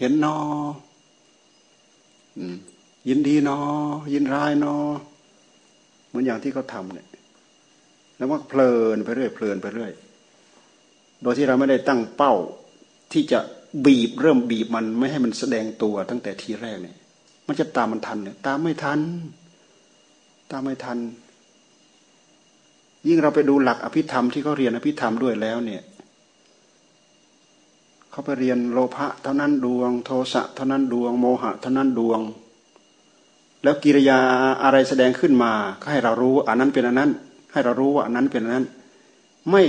เห็นนอยินดีนอ ยินร้ายนอ เหมือนอย่างที่เขาทำเนี่ย แล้วก็เพลินไปเรื่อยเพลินไปเรื่อยโดยที่เราไม่ได้ตั้งเป้า ที่จะบีบเริ่มบีบมันไม่ให้มันแสดงตัวตั้งแต่ทีแรกเนี่ย มันจะตามมันทันเนี่ย ตามไม่ทัน ตามไม่ทัน ยิ่งเราไปดูหลักอภิธรรมที่เขาเรียนอภิธรรมด้วยแล้วเนี่ย เขาไปเรียนโลภะเท่านั้นดวง โทสะเท่านั้นดวง โมหะเท่านั้นดวง แล้วกิริยาอะไรแสดงขึ้นมาก็ให้เรารู้อันนั้นเป็นอันนั้น ให้เรารู้ว่าอันนั้นเป็นอันนั้น ไม่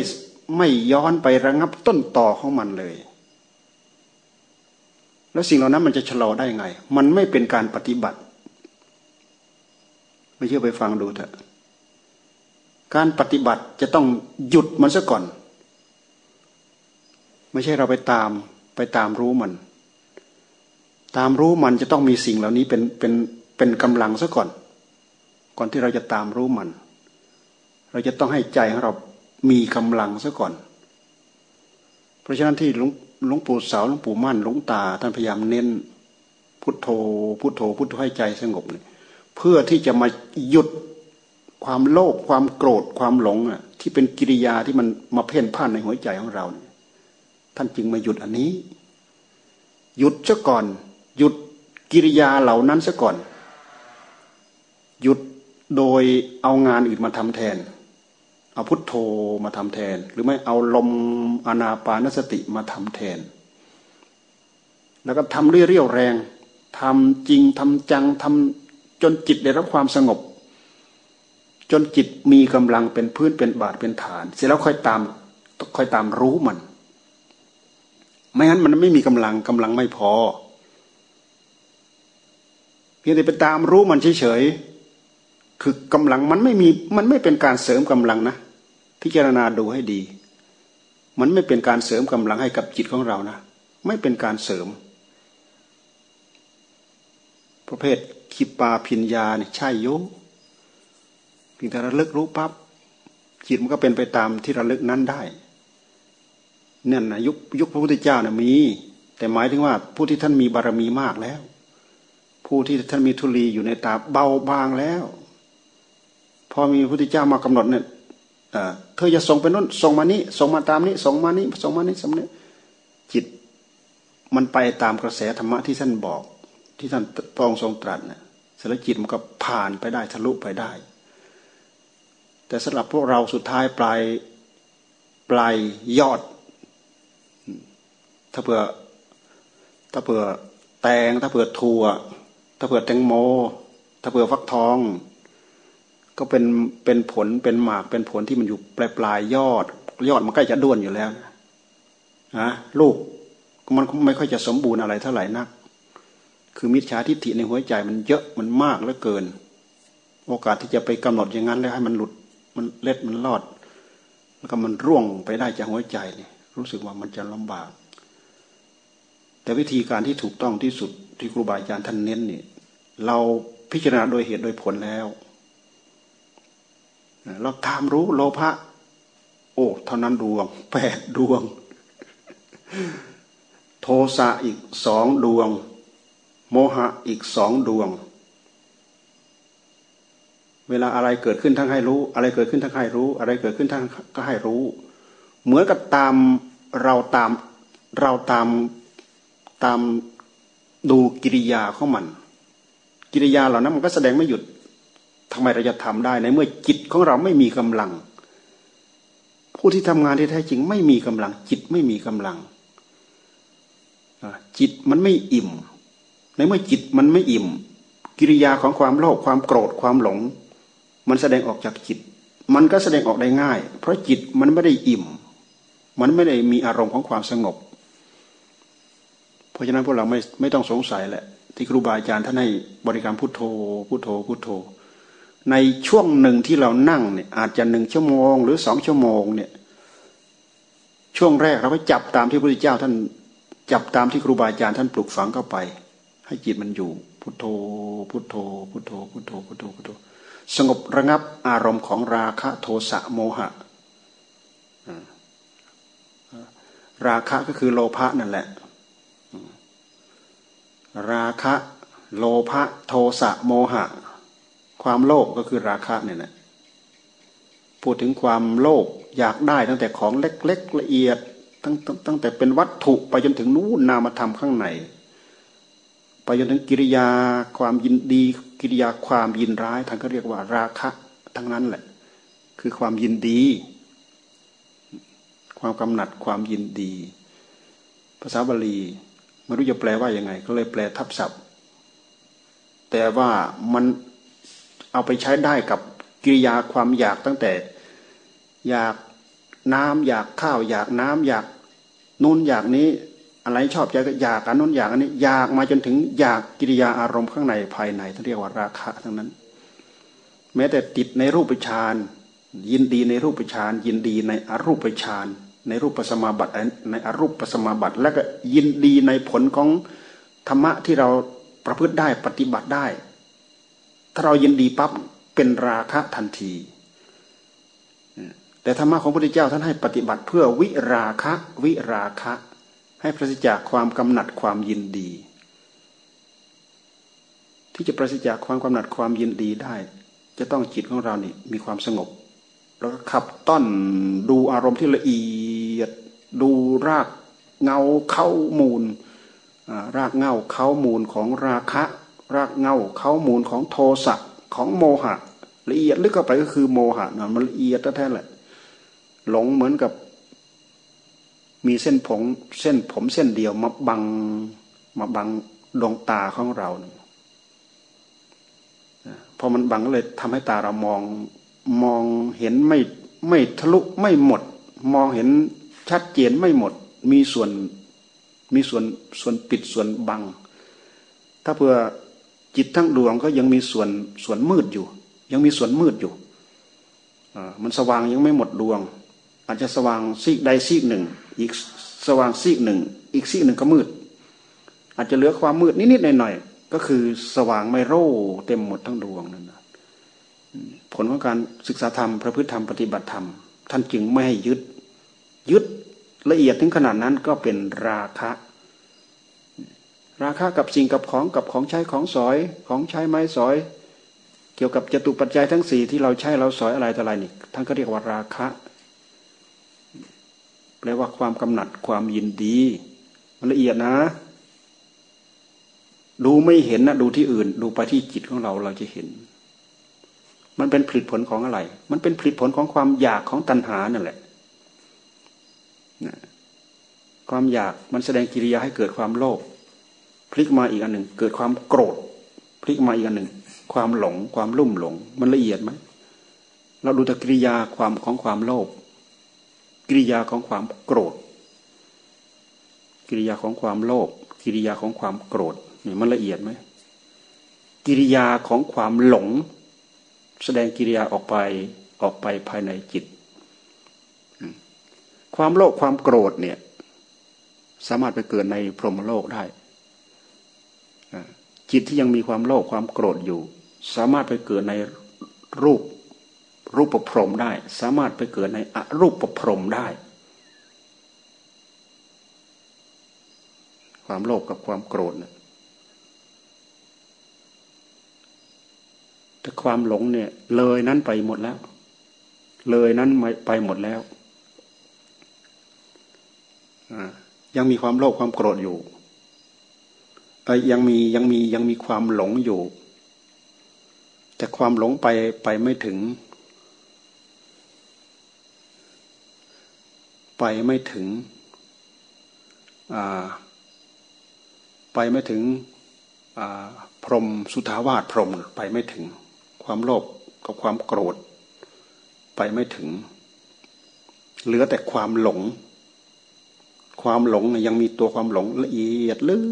ไม่ย้อนไประงับต้นต่อของมันเลย แล้วสิ่งเหล่านั้นมันจะชะลอได้ไง มันไม่เป็นการปฏิบัติ ไม่เชื่อไปฟังดูเถอะการปฏิบัติจะต้องหยุดมันซะก่อน ไม่ใช่เราไปตามไปตามรู้มัน ตามรู้มันจะต้องมีสิ่งเหล่านี้เป็นเป็นเป็นกำลังซะก่อน ก่อนที่เราจะตามรู้มัน เราจะต้องให้ใจของเรามีกำลังซะก่อน เพราะฉะนั้นที่หลวงหลวงปู่สาหลวงปู่มั่นหลวงตา ท่านพยายามเน้นพุทโธพุทโธพุทโธให้ใจสงบเนี่ยเพื่อที่จะมาหยุดความโลภความโกรธความหลงอะที่เป็นกิริยาที่มันมาเพ่นพ่านในหัวใจของเราเนี่ย ท่านจึงมาหยุดอันนี้ หยุดซะก่อน หยุดกิริยาเหล่านั้นซะก่อน หยุดโดยเอางานอื่นมาทำแทน เอาพุทโธมาทำแทน หรือไม่เอาลมอนาปานสติมาทำแทน แล้วก็ทำเรี่ยวแรงทำจริงทำจังทำจนจิตได้รับความสงบ จนจิตมีกำลังเป็นพื้นเป็นบาทเป็นฐาน เสร็จแล้วค่อยตามค่อยตามรู้มัน ไม่งั้นมันไม่มีกำลังกำลังไม่พอ เพียงแต่ไปตามรู้มันเฉยๆคือกำลังมันไม่มีมันไม่เป็นการเสริมกำลังนะพิจารณาดูให้ดี มันไม่เป็นการเสริมกำลังให้กับจิตของเรานะไม่เป็นการเสริม ประเภทคิปาพิญญาเนี่ยใช่โยเพียงแต่ระลึกรู้ปับ๊บจิตมันก็เป็นไปตามที่ระลึกนั้นได้ นี่ยนะยุคยุคพระพุทธเจ้านะมี แต่หมายถึงว่าผู้ที่ท่านมีบารมีมากแล้ว ผู้ที่ท่านมีทุลีอยู่ในตาเบาบางแล้ว พอมีพระพุทธเจ้ามากำหนดเนี่ยเธอจะส่งไปนู้นส่งมานี้ส่งมาตามนี้ส่งมานี้ส่งมานี้สำเนีจิตมันไปตามกระแสธรรมะที่ท่านบอก ที่ท่านพระองค์ทรงตรัสเนี่ยสารจิตมันก็ผ่านไปได้ทะลุไปได้ แต่สำหรับพวกเราสุดท้ายปลายปลายยอด ถ้าเผื่อถ้าเผื่อแตง ถ้าเผื่อถั่ว ถ้าเผื่อแตงโม ถ้าเผื่อฟักทอง ก็เป็นเป็นผลเป็นหมากเป็นผลที่มันอยู่ปลายปลายยอด ยอดมันใกล้จะด้วนอยู่แล้วนะลูกมันไม่ค่อยจะสมบูรณ์อะไรเท่าไหร่นัก คือมิจฉาทิฏฐิในหัวใจมันเยอะมันมากเหลือเกิน โอกาสที่จะไปกำหนดอย่างนั้นแล้วให้มันหลุดมันเล็ดมันรอด แล้วก็มันร่วงไปได้จากหัวใจนี่รู้สึกว่ามันจะลำบาก แต่วิธีการที่ถูกต้องที่สุดที่ครูบาอาจารย์ท่านเน้นเนี่ยเราพิจารณาโดยเหตุโดยผลแล้วเราตามรู้โลภะโอ้เท่านั้นดวงแปดดวง โทสะอีกสองดวง โมหะอีกสองดวง เวลาอะไรเกิดขึ้นทั้งให้รู้ อะไรเกิดขึ้นทั้งให้รู้ อะไรเกิดขึ้นทั้งก็ให้รู้ เหมือนกับตามเราตามเราตาม ตามดูกิริยาของมัน กิริยาเหล่านั้นมันก็แสดงไม่หยุดทำไมเราจะทำได้ในเมื่อจิตของเราไม่มีกำลัง ผู้ที่ทำงานที่แท้จริงไม่มีกำลัง จิตไม่มีกำลังจิตมันไม่อิ่ม ในเมื่อจิตมันไม่อิ่ม กิริยาของความโลภความโกรธความหลง มันแสดงออกจากจิต มันก็แสดงออกได้ง่าย เพราะจิตมันไม่ได้อิ่ม มันไม่ได้มีอารมณ์ของความสงบ ราะฉะนั้นพวกเราไม่ไม่ต้องสงสัยแหละ ที่ครูบาอาจารย์ท่านให้บริกรรมพุทโธพุทโธพุทโธ ในช่วงหนึ่งที่เรานั่งเนี่ยอาจจะหนึ่งชั่วโมง หรือสองชั่วโมงเนี่ยช่วงแรกเราไปจับตามที่พระพุทธเจ้าท่านจับตามที่ครูบาอาจารย์ท่านปลุกฝังเข้าไป ให้จิตมันอยู่ พุทโธพุทโธพุทโธพุทโธพุทโธพุทโธสงบระงับอารมณ์ของราคะโทสะโมหะราคะก็คือโลภะนั่นแหละ ราคะ โลภะโทสะโมหะ ความโลภก็คือราคะเนี่ยนะพูดถึงความโลภอยากได้ตั้งแต่ของเล็กๆละเอียดตั้งตั้งแต่เป็นวัตถุไปจนถึงนู้นนามธรรมข้างใน ไปจนถึงกิริยาความยินดีกิริยาความยินร้ายท่านก็เรียกว่าราคะทั้งนั้นแหละ คือความยินดี ความกำหนัดความยินดี ภาษาบาลี ไม่รู้จะแปลว่ายังไง ก็เลยแปลทับศัพท์ แต่ว่ามันเอาไปใช้ได้กับกิริยาความอยากตั้งแต่ อยากน้ำอยากข้าว อยากน้ำอยากนู่นอยากนี้ อะไรชอบใจก็อยากอันนู้นอยากอันนี้ อยากมาจนถึงอยากกิริยาอารมณ์ข้างในภายในที่เรียกว่าราคะทั้งนั้น แม้แต่ติดในรูปฌานยินดีในรูปฌานยินดีในอรูปฌาน ในรูปปัสมาบัติในอรูปปัสมาบัติ และก็ยินดีในผลของธรรมะที่เราประพฤติได้ปฏิบัติได้ ถ้าเรายินดีปั๊บเป็นราคะทันที แต่ธรรมะของพระพุทธเจ้าท่านให้ปฏิบัติเพื่อวิราคะวิราคะ ให้ปราศจากความกำหนัดความยินดี ที่จะปราศจากความกำหนัดความยินดีได้ จะต้องจิตของเรานี่มีความสงบ แล้วก็ขับต้อนดูอารมณ์ที่ละเอีย ดูรากเงาเข้ามูล รากเงาเข้ามูลของราคะ รากเงาเข้ามูลของโทสะของโมหะ ละเอียดลึกเข้าไปก็คือโมหะนะมันละเอียดแท้ๆแหละ หลงเหมือนกับ มีเส้นผมเส้นผมเส้นเดียวมาบังมาบังดวงตาของเราพอมันบังก็เลยทำให้ตาเรามองมองเห็นไม่ไม่ทะลุไม่หมด มองเห็น ชัดเจนไม่หมด มีส่วนมีส่วนส่วนปิดส่วนบัง ถ้าเพื่อจิตทั้งดวงก็ยังมีส่วนส่วนมืดอยู่ ยังมีส่วนมืดอยู่มันสว่างยังไม่หมดดวง อาจจะสว่างซีกใดซีกหนึ่ง อีกสว่างซีกหนึ่ง อีกซีกหนึ่งก็มืด อาจจะเหลือความมืดนิดๆหน่อยๆก็คือสว่างไม่โร่เต็มหมดทั้งดวงนั่นนะผลของการศึกษาธรรมพระพฤติธรรมปฏิบัติธรรม ท่านจึงไม่ให้ยึด ยึดละเอียดถึงขนาดนั้นก็เป็นราคะ ราคะกับสิ่งกับของกับของใช้ของสอยของใช้ไม้สอย เกี่ยวกับจตุปัจจัยทั้งสี่ที่เราใช้เราสอยอะไรต่ออะไรนี่ท่านก็เรียกว่าราคะแปลว่าความกำหนัดความยินดีมันละเอียดนะ ดูไม่เห็นนะดูที่อื่น ดูไปที่จิตของเราเราจะเห็น มันเป็นผลิตผลของอะไร มันเป็นผลิตผลของความอยากของตัณหานั่นแหละ นะความอยากมันแสดงกิริยาให้เกิดความโลภพลิกมาอีกอันหนึ่งเกิดความโกรธพลิกมาอีกอันหนึ่ง ความหลง ความลุ่มหลง มันละเอียดไหมเราดูแต่กิริยาความของความโลภกิริยาของความโกรธ กิริยาของความโลภกิริยาของความโกรธนี่มันละเอียดไหมกิริยาของความหลง แสดงกิริยาออกไปออกไปภายในจิต ความโลภความโกรธเนี่ย สามารถไปเกิดในพรหมโลกได้จิตที่ยังมีความโลภความโกรธอยู่ สามารถไปเกิดในรูปรูปประพรมได้ สามารถไปเกิดในอรูปประพรมได้ ความโลภกับความโกรธเนี่ยแต่ความหลงเนี่ย เลยนั้นไปหมดแล้ว เลยนั้นไปหมดแล้ว ยังมีความโลภความโกรธอยู่ยังมียังมียังมีความหลงอยู่ แต่ความหลงไปไปไม่ถึง ไปไม่ถึงไปไม่ถึงพรมสุทาวาสพรมไปไม่ถึง ความโลภกับความโกรธ ไปไม่ถึง เหลือแต่ความหลง ความหลงยังมีตัวความหลงละเอียดลึก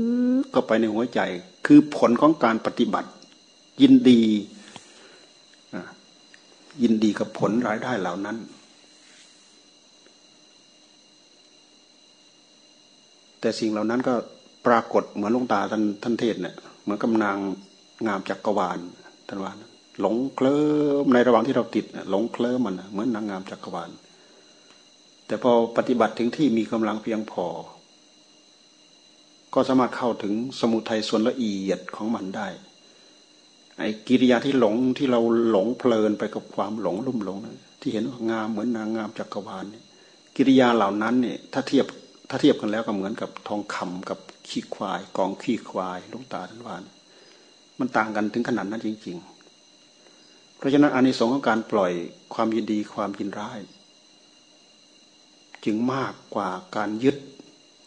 เข้าไปในหัวใจ คือผลของการปฏิบัติ ยินดียินดีกับผลรายได้เหล่านั้น แต่สิ่งเหล่านั้นก็ปรากฏเหมือนลุงตาท่านท่านเทศเนี่ยเหมือนกำนางงามจักรวาลท่านว่าหลงเคลิ้มในระหว่างที่เราติดหลงเคลิ้มมันเหมือนนางงามจักรวาล แต่พอปฏิบัติถึงที่มีกำลังเพียงพอ ก็สามารถเข้าถึงสมุทัยส่วนละเอียดของมันได้ ไอ้กิริยาที่หลงที่เราหลงเพลินไปกับความหลงลุ่มหลงนะที่เห็นว่างามเหมือนนางงามจักรวาลเนี่ยกิริยาเหล่านั้นเนี่ยถ้าเทียบถ้าเทียบกันแล้วก็เหมือนกับทองคำกับขี้ควาย กองขี้ควายลูกตาท่านวานมันต่างกันถึงขนาดนั้นจริง ๆ เพราะฉะนั้นอานิสงส์ของการปล่อยความยินดีความยินร้าย จึงมากกว่าการยึด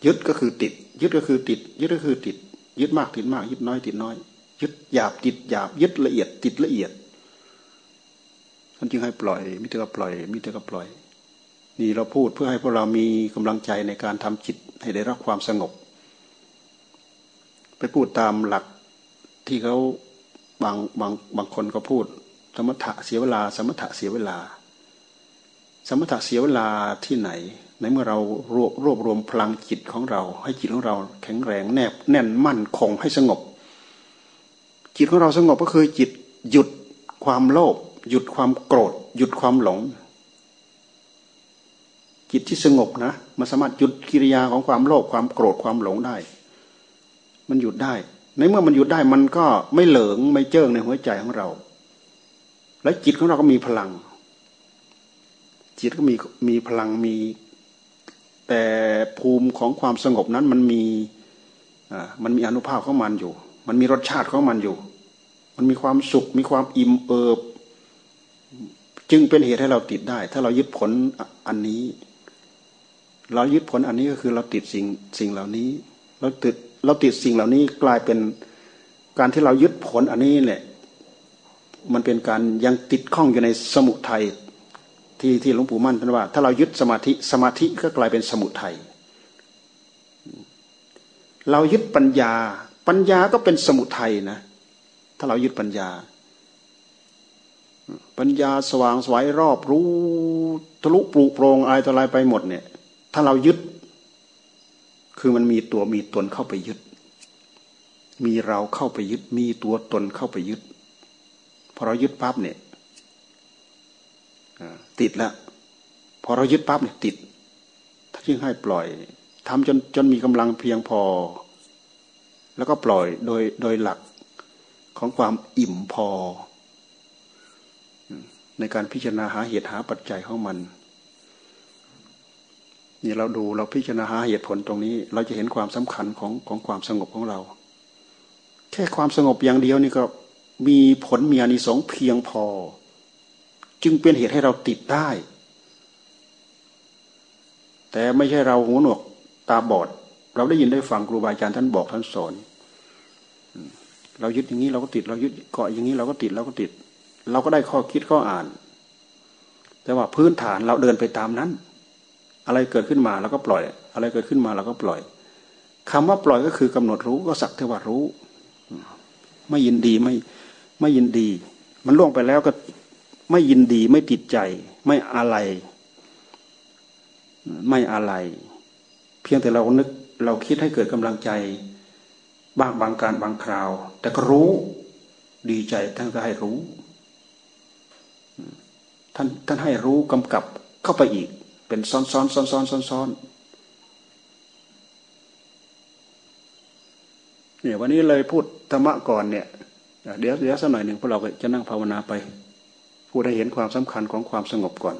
ยึดก็คือติด ยึดก็คือติด ยึดก็คือติด ยึดมากติดมาก ยึดน้อยติดน้อย ยึดหยาบติดหยาบ ยึดละเอียดติดละเอียดท่านจึงให้ปล่อยมิตรก็ปล่อยมิตรก็ปล่อย นี่เราพูดเพื่อให้พวกเรามีกำลังใจในการทำจิตให้ได้รับความสงบ ไปพูดตามหลักที่เขาบางบางบางคนก็พูด สมถะเสียเวลา สมถะเสียเวลา สมถะเสียเวลาที่ไหน ในเมื่อเรารวบรวบรวมพลังจิตของเรา ให้จิตของเราแข็งแรงแนบแน่นมั่นคงให้สงบ จิตของเราสงบก็คือจิตหยุดความโลภหยุดความโกรธ หยุดความหลง จิตที่สงบนะมันสามารถหยุดกิริยาของความโลภความโกรธความหลงได้ มันหยุดได้ ในเมื่อมันหยุดได้มันก็ไม่เหลิงไม่เจิ้งในหัวใจของเรา และจิตของเราก็มีพลัง จิตก็มีมีพลังมี แต่ภูมิของความสงบนั้นมันมีอ่ามันมีอนุภาพของมันอยู่ มันมีรสชาติของมันอยู่ มันมีความสุข มีความอิ่มเอิบ จึงเป็นเหตุให้เราติดได้ ถ้าเรายึดผลอันนี้ เรายึดผลอันนี้ก็คือเราติดสิ่งสิ่งเหล่านี้ เราติดเราติดสิ่งเหล่านี้กลายเป็นการที่เรายึดผลอันนี้แหละ มันเป็นการยังติดข้องอยู่ในสมุทัย ที่ที่หลวงปู่มั่นท่านว่า ถ้าเรายึดสมาธิสมาธิก็กลายเป็นสมุทัยเรายึดปัญญา ปัญญาก็เป็นสมุทัยนะ ถ้าเรายึดปัญญา ปัญญาสว่างสวยรอบรู้ทะลุปลุโปรงอะไรต่ออะไรไปหมดเนี่ย ถ้าเรายึด คือมันมีตัวมีตนเข้าไปยึด มีเราเข้าไปยึด มีตัวตนเข้าไปยึดพอเรายึดปั๊บเนี่ย ติดแล้วพอเรายึดปั๊บเนี่ยติดถ้าจึงให้ปล่อยทำจนจนมีกำลังเพียงพอ แล้วก็ปล่อยโดยโดยหลักของความอิ่มพอ ในการพิจารณาหาเหตุหาปัจจัยของมันนี่เราดูเราพิจารณาหาเหตุผลตรงนี้ เราจะเห็นความสำคัญของของความสงบของเรา แค่ความสงบอย่างเดียวนี่ก็มีผลมีอานิสงส์เพียงพอ จึงเป็นเหตุให้เราติดได้ แต่ไม่ใช่เราหูหนวกตาบอด เราได้ยินได้ฟังครูบาอาจารย์ท่านบอกท่านสอนเรายึดอย่างนี้เราก็ติด เรายึดเกาะอย่างนี้เราก็ติดเราก็ติด เราก็ได้ข้อคิดข้ออ่าน แต่ว่าพื้นฐานเราเดินไปตามนั้น อะไรเกิดขึ้นมาเราก็ปล่อย อะไรเกิดขึ้นมาเราก็ปล่อยคำว่าปล่อยก็คือกำหนดรู้ก็สักเทว่ารู้ ไม่ยินดีไม่ไม่ยินดี มันล่วงไปแล้วก็ ไม่ยินดีไม่ติดใจ ไม่อะไร ไม่อะไร เพียงแต่เรานึกเราคิดให้เกิดกำลังใจบางบางการบางคราว แต่ก็รู้ดีใจท่านก็ให้รู้ ท่านท่านให้รู้กำกับเข้าไปอีก เป็นซ้อนซ้อนซ้อนซ้อนซ้อนซ้อนเนี่ยวันนี้เลยพูดธรรมะก่อนเนี่ย เดี๋ยวเดี๋ยวสักหน่อยหนึ่งพวกเราจะนั่งภาวนาไป พูดให้เห็นความสำคัญของความสงบก่อน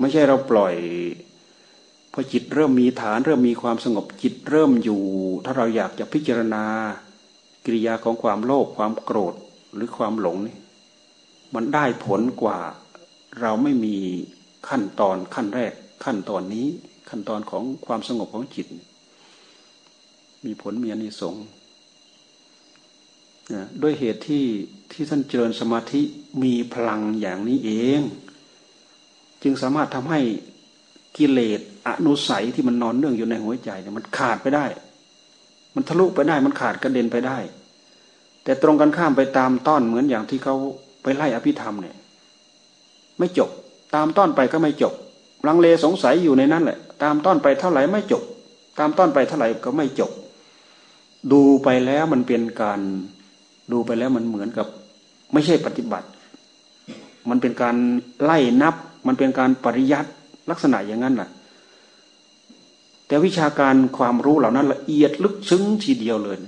ไม่ใช่เราปล่อยพอจิตเริ่มมีฐานเริ่มมีความสงบจิตเริ่มอยู่ ถ้าเราอยากจะพิจารณา กิริยาของความโลภความโกรธหรือความหลงนี่มันได้ผลกว่าเราไม่มีขั้นตอนขั้นแรก ขั้นตอนนี้ขั้นตอนของความสงบของจิต มีผลมีอนิสงส์ ด้วยเหตุที่ที่ท่านเจริญสมาธิมีพลังอย่างนี้เอง จึงสามารถทำให้กิเลสอนุสัยที่มันนอนเนื่องอยู่ในหัวใจเนี่ยมันขาดไปได้ มันทะลุไปได้มันขาดกระเด็นไปได้ แต่ตรงกันข้ามไปตามต้อนเหมือนอย่างที่เขาไปไล่อภิธรรมเนี่ย ไม่จบ ตามต้อนไปก็ไม่จบลังเลสงสัยอยู่ในนั้นแหละ ตามต้อนไปเท่าไหร่ไม่จบ ตามต้อนไปเท่าไหร่ก็ไม่จบ ดูไปแล้วมันเป็นการ ดูไปแล้วมันเหมือนกับ ไม่ใช่ปฏิบัติ มันเป็นการไล่นับ มันเป็นการปริยัติลักษณะอย่างนั้นแหละแต่วิชาการความรู้เหล่านั้นละเอียดลึกซึ้งทีเดียวเลย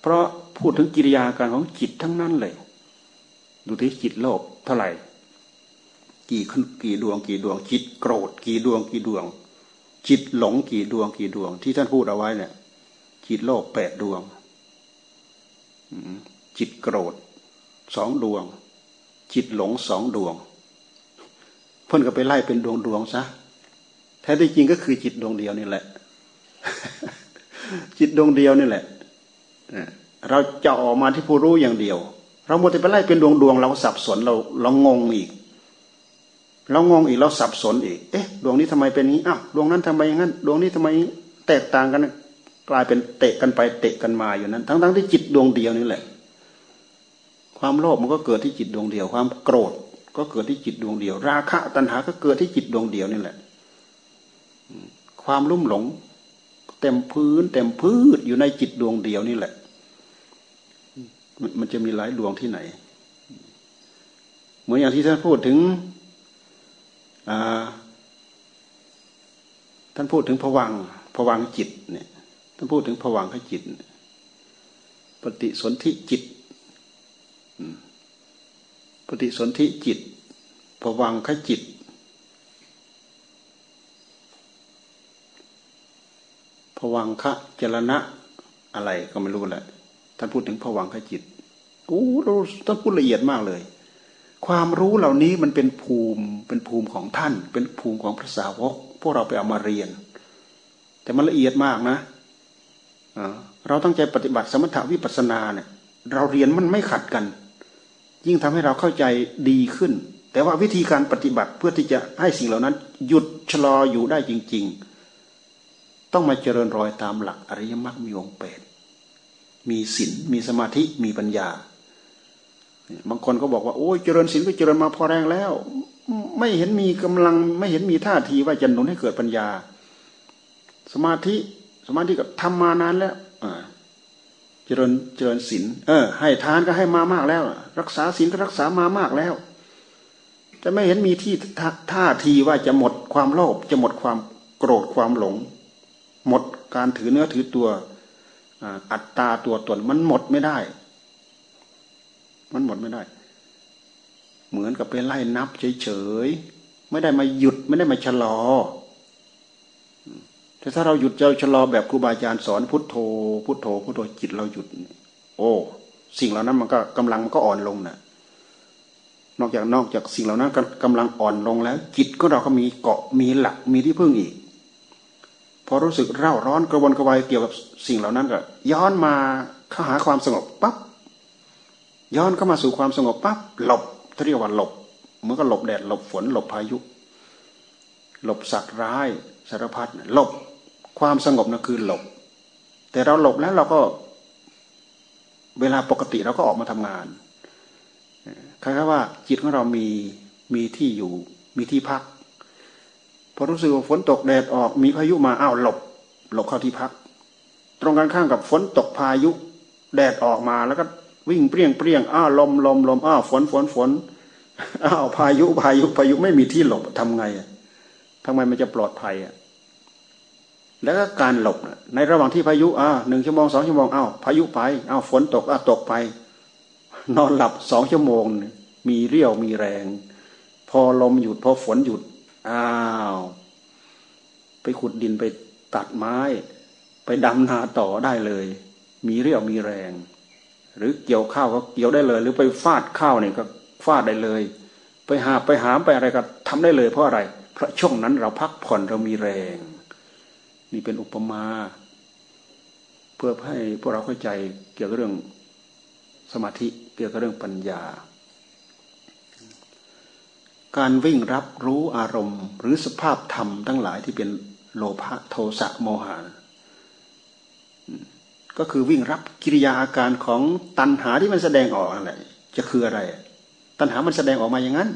เพราะพูดถึงกิริยาการของจิตทั้งนั้นเลย ดูที่จิตโลภเท่าไหร่ กี่กี่ดวง กี่ดวง จิตโกรธ กี่ดวง กี่ดวง จิตหลงกี่ดวง กี่ดวง ที่ท่านพูดเอาไว้เนี่ย จิตโลภแปดดวง จิตโกรธสองดวง จิตหลงสองดวง เพิ่นก็ไปไล่เป็นดวงดวงซะแท้ที่จริงก็คือจิตดวงเดียวนี่แหละ จิตดวงเดียวนี่แหละเราจะออกมาที่ผู้รู้อย่างเดียว เราหมดไปไล่เป็นดวงดวงเราสับสนเราเรางงอีก เรางงอีกเราสับสนอีก เอ๊ะ ดวงนี้ทำไมเป็นนี้อ้าวดวงนั้นทำไมอย่างนั้น ดวงนี้ทำไมแตกต่างกัน กลายเป็นเตะกันไปเตะกันมาอยู่นั้น ทั้งๆที่จิตดวงเดียวนี่แหละ ความโลภมันก็เกิดที่จิตดวงเดียว ความโกรธก็เกิดที่จิตดวงเดียว ราคะตัณหาก็เกิดที่จิตดวงเดียวนี่แหละ ความลุ่มหลง เต็มพื้น เต็มพืชอยู่ในจิตดวงเดียวนี่แหละ มันจะมีหลายดวงที่ไหน เหมือนอย่างที่ท่านพูดถึงท่านพูดถึงผวังผวังจิตเนี่ย ท่านพูดถึงผวังขจิต ปฏิสนธิจิต ปฏิสนธิจิตผวังขจิต ผวังคะเจรณะ อะไรก็ไม่รู้แหละ ท่านพูดถึงผวังคะจิตโอ้เราต้องพูดละเอียดมากเลย ความรู้เหล่านี้มันเป็นภูมิเป็นภูมิของท่าน เป็นภูมิของพระสาวก พวกเราไปเอามาเรียน แต่มันละเอียดมากนะ เราตั้งใจปฏิบัติสมถะวิปัสนาเนี่ย เราเรียนมันไม่ขัดกัน ยิ่งทำให้เราเข้าใจดีขึ้น แต่ว่าวิธีการปฏิบัติเพื่อที่จะให้สิ่งเหล่านั้น หยุดชะลออยู่ได้จริง ๆ ต้องมาเจริญรอยตามหลักอริยมรรคมีองค์แปดมีศีลมีสมาธิมีปัญญา บางคนก็บอกว่าโอ้ยเจริญศีลก็เจริญมาพอแรงแล้ว ไม่เห็นมีกำลังไม่เห็นมีท่าทีว่าจะหนุนให้เกิดปัญญา สมาธิ สมาธิก็ทำมานานแล้วเจริญเจริญศีลเออ ให้ทานก็ให้มามากแล้ว รักษาศีลก็รักษามามากแล้ว แต่ไม่เห็นมีที่ท่าทีว่าจะหมดความโลภจะหมดความโกรธความหลง หมดการถือเนื้อถือตัวอัตตาตัวตนมันหมดไม่ได้ มันหมดไม่ได้ เหมือนกับไปไล่นับเฉยๆไม่ได้มาหยุดไม่ได้มาชะลอ แต่ถ้าเราหยุดเราชะลอแบบครูบาอาจารย์สอนพุทโธ พุทโธพุทโธจิตเราหยุด โอ้ สิ่งเหล่านั้นมันก็กำลังมันก็อ่อนลงนะนอกจากนอกจากสิ่งเหล่านั้นกำลังอ่อนลงแล้ว จิตก็เราก็มีเกาะมีหลักมีที่พึ่งอีก พอรู้สึกเร่าร้อนกระวนกระวายเกี่ยวกับสิ่งเหล่านั้นก็ ย้อนมาเข้าหาความสงบปั๊บย้อนเข้ามาสู่ความสงบปั๊บหลบเรียกว่าหลบเมื่อก็หลบแดดหลบฝนหลบพายุ หลบสัตว์ร้ายสารพัดหลบ ความสงบนั่นคือหลบ แต่เราหลบแล้วเราก็ เวลาปกติเราก็ออกมาทำงานคล้ายๆว่า จิตของเรามีมีที่อยู่ มีที่พักพอรู้สึกว่าฝนตกแดดออก มีพายุมาอ้าวหลบ หลบเข้าที่พัก ตรงกันข้ามกับฝนตกพายุ แดดออกมาแล้วก็วิ่งเปรี้ยงเปรี้ยงอ้าวลมลมลมอ้าวฝนฝนฝนอ้าวพายุพายุพายุไม่มีที่หลบทำไงทำไมมันจะปลอดภัยอะ แล้วก็การหลบในระหว่างที่พายุอ้าหนึ่งชั่วโมงสองชั่วโมงอ้าวพายุไปอ้าวฝนตกอ้าวตกไป นอนหลับสองชั่วโมง มีเรี่ยวมีแรง พอลมหยุดพอฝนหยุดอ้าวไปขุดดินไปตัดไม้ ไปดำนาต่อได้เลย มีเรี่ยวมีแรง หรือเกี่ยวข้าวก็เกี่ยวได้เลย หรือไปฟาดข้าวเนี่ยก็ฟาดได้เลย ไปหาไปหามไปอะไรก็ทำได้เลยเพราะอะไร เพราะช่วงนั้นเราพักผ่อนเรามีแรง นี่เป็นอุปมา เพื่อให้พวกเราเข้าใจเกี่ยวกับเรื่องสมาธิเกี่ยวกับเรื่องปัญญา การวิ่งรับรู้อารมณ์ หรือสภาพธรรมทั้งหลายที่เป็นโลภะโทสะโมหะก็คือวิ่งรับกิริยาอาการของตัณหาที่มันแสดงออกอะไรจะคืออะไร ตัณหามันแสดงออกมาอย่างนั้น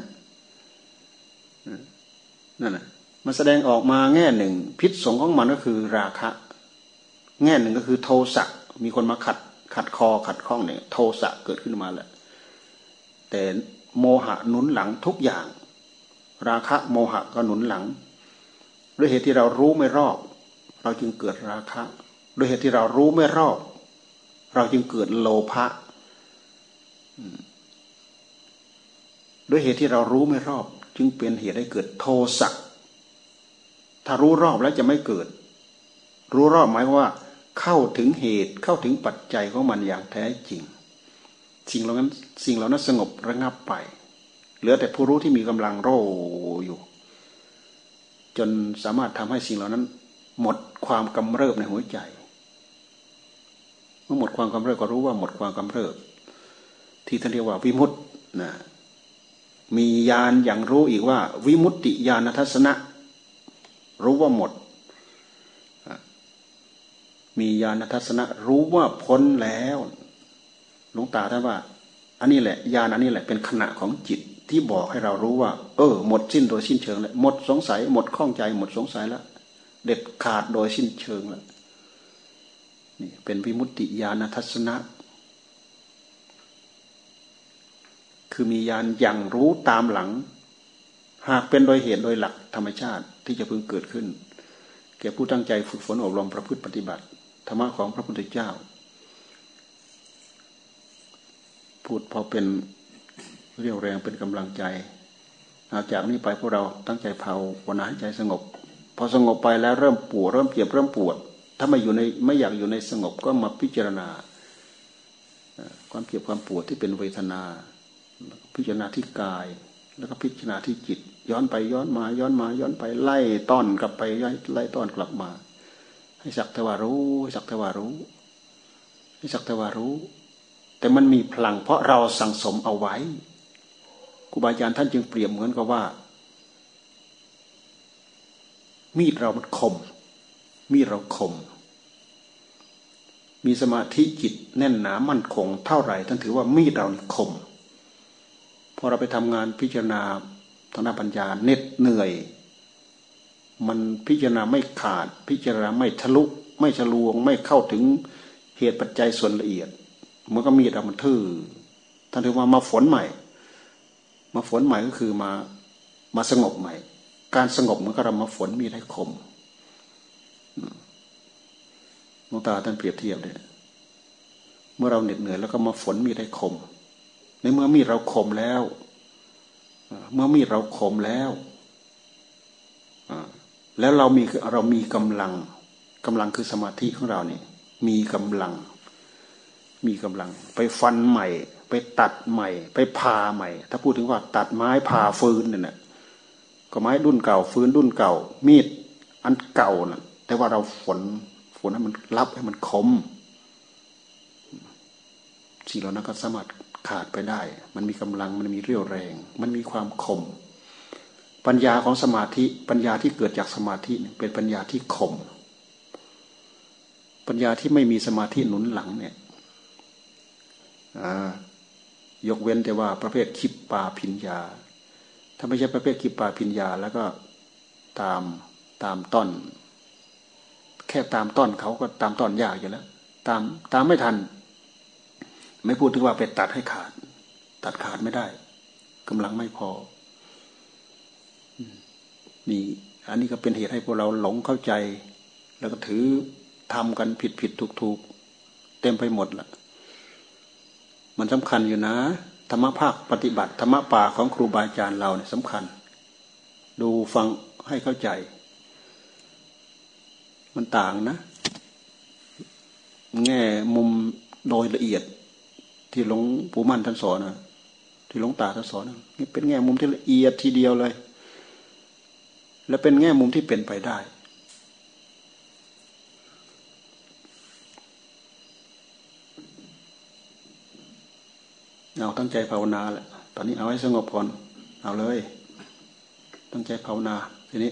นั่นแหละ มันแสดงออกมาแง่หนึ่ง พิษสงของมันก็คือราคะ แง่หนึ่งก็คือโทสะมีคนมาขัดขัดคอขัดข้องเนี่ยโทสะเกิดขึ้นมาแหละแต่โมหะหนุนหลังทุกอย่าง ราคะโมหะก็หนุนหลังด้วยเหตุที่เรารู้ไม่รอบ เราจึงเกิดราคะด้วยเหตุที่เรารู้ไม่รอบ เราจึงเกิดโลภะด้วยเหตุที่เรารู้ไม่รอบ จึงเป็นเหตุให้เกิดโทสะ ถ้ารู้รอบแล้วจะไม่เกิด รู้รอบหมายว่า เข้าถึงเหตุเข้าถึงปัจจัยของมันอย่างแท้จริง สิ่งเหล่านั้นสิ่งเหล่านั้นสงบระงับไป เหลือแต่ผู้รู้ที่มีกำลังโรอยู่ จนสามารถทำให้สิ่งเหล่านั้น หมดความกำเริบในหัวใจเมื่อหมดความกำเริบก็รู้ว่าหมดความกำเริบ ที่ท่านเรียกว่าวิมุตต์นะมีญาณอย่างรู้อีกว่า วิมุตติญาณทัศนะ รู้ว่าหมด มีญาณทัศนะ รู้ว่าพ้นแล้วหลวงตาท่านว่า อันนี้แหละญาณอันนี้แหละเป็นขณะของจิตที่บอกให้เรารู้ว่า เออ หมดสิ้นโดยสิ้นเชิงแล้วหมดสงสัย หมดข้องใจ หมดสงสัยแล้วเด็ดขาดโดยสิ้นเชิงแล้วนี่เป็นวิมุตติญาณทัศนะ คือมียานอย่างรู้ตามหลัง หากเป็นโดยเหตุโดยหลักธรรมชาติที่จะพึงเกิดขึ้น แก่ผู้ตั้งใจฝึกฝนอบรมประพฤติปฏิบัติ ธรรมะของพระพุทธเจ้า พูดพอเป็นเรียวแรงเป็นกำลังใจอาจากนี้ไปพวกเราตั้งใจเผาวันให้ใจสงบ พอสงบไปแล้วเริ่มปวดเริ่มเจ็บเริ่มปวด ถ้าไม่อยู่ในไม่อยากอยู่ในสงบก็มาพิจารณา ความเจ็บความปวดที่เป็นเวทนา พิจารณาที่กาย แล้วก็พิจารณาที่จิต ย้อนไปย้อนมา ย้อนมา ย้อนไปไล่ต้อนกลับไปไล่ต้อนกลับมา ให้สักแต่ว่ารู้ให้สักแต่ว่ารู้ให้สักแต่ว่ารู้ แต่มันมีพลัง เพราะเราสั่งสมเอาไว้ครูบาอาจารย์ท่านจึงเปรียบเหมือนกับว่า มีดเรามันคม มีดเราคม มีสมาธิจิตแน่นหนามั่นคงเท่าไหร่ท่านถือว่ามีดเราคม พอเราไปทำงานพิจารณาทางด้านปัญญาเน็ดเหนื่อย มันพิจารณาไม่ขาด พิจารณาไม่ทะลุไม่ฉลวง ไม่เข้าถึงเหตุปัจจัยส่วนละเอียดมันก็มีดเรามันทื่อท่านถือว่ามาฝนใหม่ มาฝนใหม่ก็คือมามาสงบใหม่ การสงบมันก็เรามาฝนมีได้คมหลวงตาท่านเปรียบเทียบเลยเมื่อเราเหน็ดเหนื่อยแล้วก็มาฝนมีได้คม ในเมื่อมีดเราคมแล้วเมื่อมีดเราคมแล้วแล้วเรามีเรามีกำลังกำลังคือสมาธิของเราเนี่ย มีกำลัง มีกำลัง ไปฟันใหม่ ไปตัดใหม่ ไปพาใหม่ ถ้าพูดถึงว่า ตัดไม้พาฟืนเนี่ยก็ไม้ดุนเก่าฟืนดุนเก่า มีดอันเก่าน่ะ แต่ว่าเราฝนฝนให้มันรับให้มันคมสิ่งเหล่านั้นก็สามารถ ขาดไปได้ มันมีกำลังมันมีเรี่ยวแรง มันมีความคม ปัญญาของสมาธิปัญญาที่เกิดจากสมาธิเป็นปัญญาที่คม ปัญญาที่ไม่มีสมาธิหนุนหลังเนี่ยยกเว้นแต่ว่าประเภทคิปปาพิญญา ถ้าไม่ใช่ประเภทคิปปาพิญญาแล้วก็ตามตามต้น แค่ตามต้นเขาก็ตามต้นยากอยู่แล้ว ตามตามไม่ทัน ไม่พูดถึงว่าไปตัดให้ขาด ตัดขาดไม่ได้กำลังไม่พอนี่อันนี้ก็เป็นเหตุให้พวกเราหลงเข้าใจ แล้วก็ถือทำกันผิดผิดถูกถูกเต็มไปหมดละมันสำคัญอยู่นะ ธรรมภาคปฏิบัติ ธรรมป่าของครูบาอาจารย์เราเนี่ยสำคัญ ดูฟังให้เข้าใจ มันต่างนะ แง่มุมโดยละเอียด ที่หลวงปู่มั่นท่านสอนนะที่หลวงตาท่านสอนนี่เป็นแง่มุมที่ละเอียดทีเดียวเลย และเป็นแง่มุมที่เป็นไปได้ เอาตั้งใจภาวนาแหละตอนนี้เอาให้สงบก่อนเอาเลย ตั้งใจภาวนาทีนี้